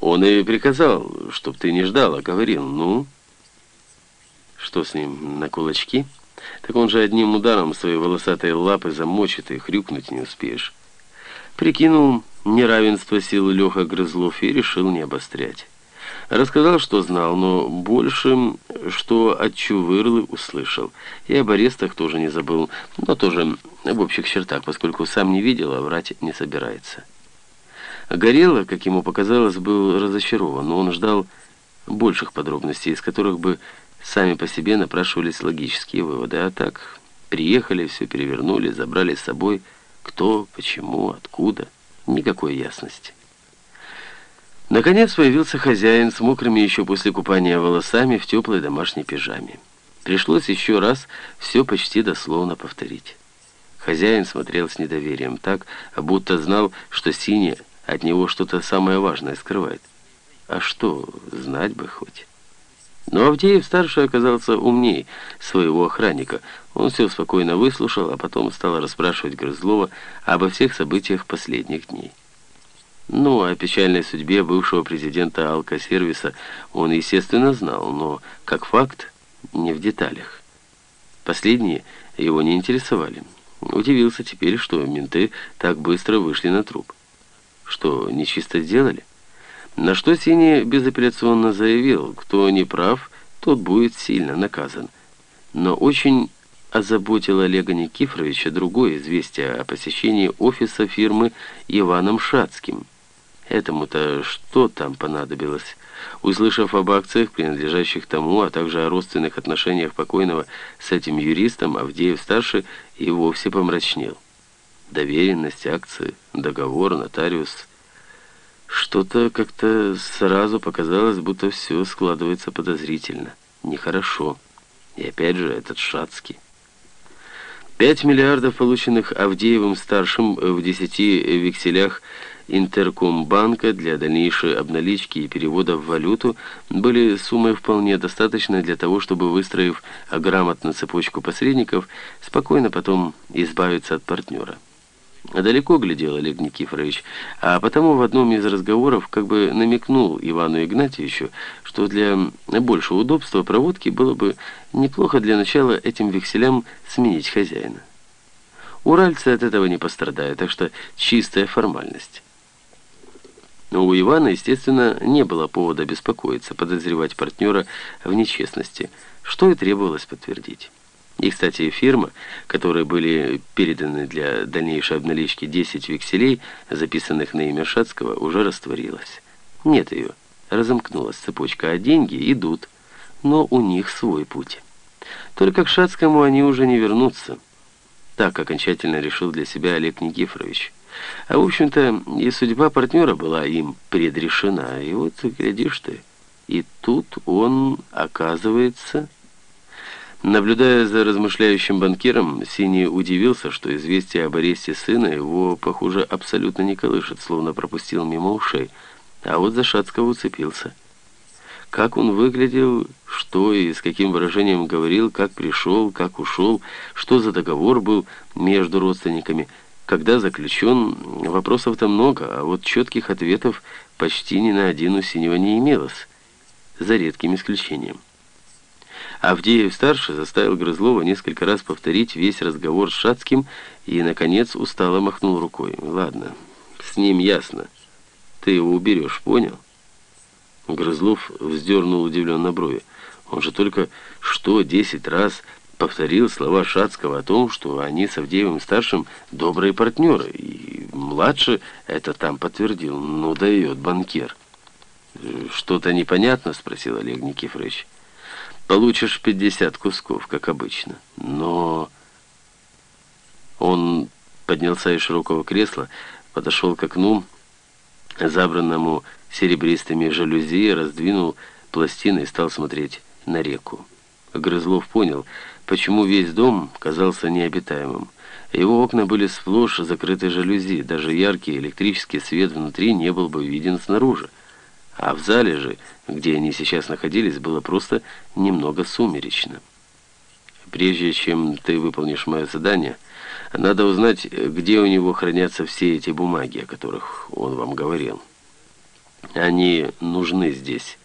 Он и приказал, чтоб ты не ждал, а говорил, ну... Что с ним, на кулачки? Так он же одним ударом своей волосатой лапы замочит, и хрюкнуть не успеешь. Прикинул неравенство сил Леха Грызлов и решил не обострять. Рассказал, что знал, но больше, что от Чувырлы услышал. И об арестах тоже не забыл, но тоже в общих чертах, поскольку сам не видел, а врать не собирается. Горело, как ему показалось, был разочарован, но он ждал больших подробностей, из которых бы сами по себе напрашивались логические выводы. А так, приехали, все перевернули, забрали с собой кто, почему, откуда. Никакой ясности. Наконец появился хозяин с мокрыми еще после купания волосами в теплой домашней пижаме. Пришлось еще раз все почти дословно повторить. Хозяин смотрел с недоверием так, будто знал, что синий от него что-то самое важное скрывает. А что, знать бы хоть. Но Авдеев-старший оказался умнее своего охранника. Он все спокойно выслушал, а потом стал расспрашивать Грызлова обо всех событиях последних дней. Ну, о печальной судьбе бывшего президента Алкосервиса он, естественно, знал, но как факт, не в деталях. Последние его не интересовали. Удивился теперь, что менты так быстро вышли на труп. Что, нечисто сделали? На что Синий безапелляционно заявил, кто не прав, тот будет сильно наказан. Но очень озаботило Олега Никифоровича другое известие о посещении офиса фирмы Иваном Шацким. Этому-то что там понадобилось? Услышав об акциях, принадлежащих тому, а также о родственных отношениях покойного с этим юристом, Авдеев-старший и вовсе помрачнел. Доверенность, акции, договор, нотариус – что-то как-то сразу показалось, будто все складывается подозрительно. Нехорошо. И опять же этот Шацкий. Пять миллиардов, полученных Авдеевым-старшим в десяти векселях Интеркомбанка для дальнейшей обналички и перевода в валюту, были суммой вполне достаточной для того, чтобы, выстроив грамотно цепочку посредников, спокойно потом избавиться от партнера. Далеко глядел Олег Никифорович, а потому в одном из разговоров как бы намекнул Ивану Игнатьевичу, что для большего удобства проводки было бы неплохо для начала этим векселям сменить хозяина. Уральцы от этого не пострадают, так что чистая формальность. Но у Ивана, естественно, не было повода беспокоиться, подозревать партнера в нечестности, что и требовалось подтвердить. И, кстати, фирма, которой были переданы для дальнейшей обналички 10 векселей, записанных на имя Шацкого, уже растворилась. Нет ее. Разомкнулась цепочка, а деньги идут. Но у них свой путь. Только к Шацкому они уже не вернутся. Так окончательно решил для себя Олег Никифорович. А, в общем-то, и судьба партнера была им предрешена. И вот, глядишь ты, и тут он, оказывается... Наблюдая за размышляющим банкиром, Синий удивился, что известие об аресте сына его, похоже, абсолютно не колышет, словно пропустил мимо ушей, а вот за Шацкого уцепился. Как он выглядел, что и с каким выражением говорил, как пришел, как ушел, что за договор был между родственниками, когда заключен, вопросов-то много, а вот четких ответов почти ни на один у Синего не имелось, за редким исключением. Авдеев-старший заставил Грызлова несколько раз повторить весь разговор с Шацким и, наконец, устало махнул рукой. «Ладно, с ним ясно. Ты его уберешь, понял?» Грызлов вздернул удивленно брови. Он же только что десять раз повторил слова Шацкого о том, что они с Авдеевым-старшим добрые партнеры, и младший это там подтвердил. «Ну, дает банкир». «Что-то непонятно?» — спросил Олег Никифорович. Получишь 50 кусков, как обычно. Но... Он поднялся из широкого кресла, подошел к окну, забранному серебристыми жалюзи, раздвинул пластины и стал смотреть на реку. Грызлов понял, почему весь дом казался необитаемым. Его окна были сплошь закрыты жалюзи, даже яркий электрический свет внутри не был бы виден снаружи. А в зале же, где они сейчас находились, было просто немного сумеречно. Прежде чем ты выполнишь мое задание, надо узнать, где у него хранятся все эти бумаги, о которых он вам говорил. Они нужны здесь.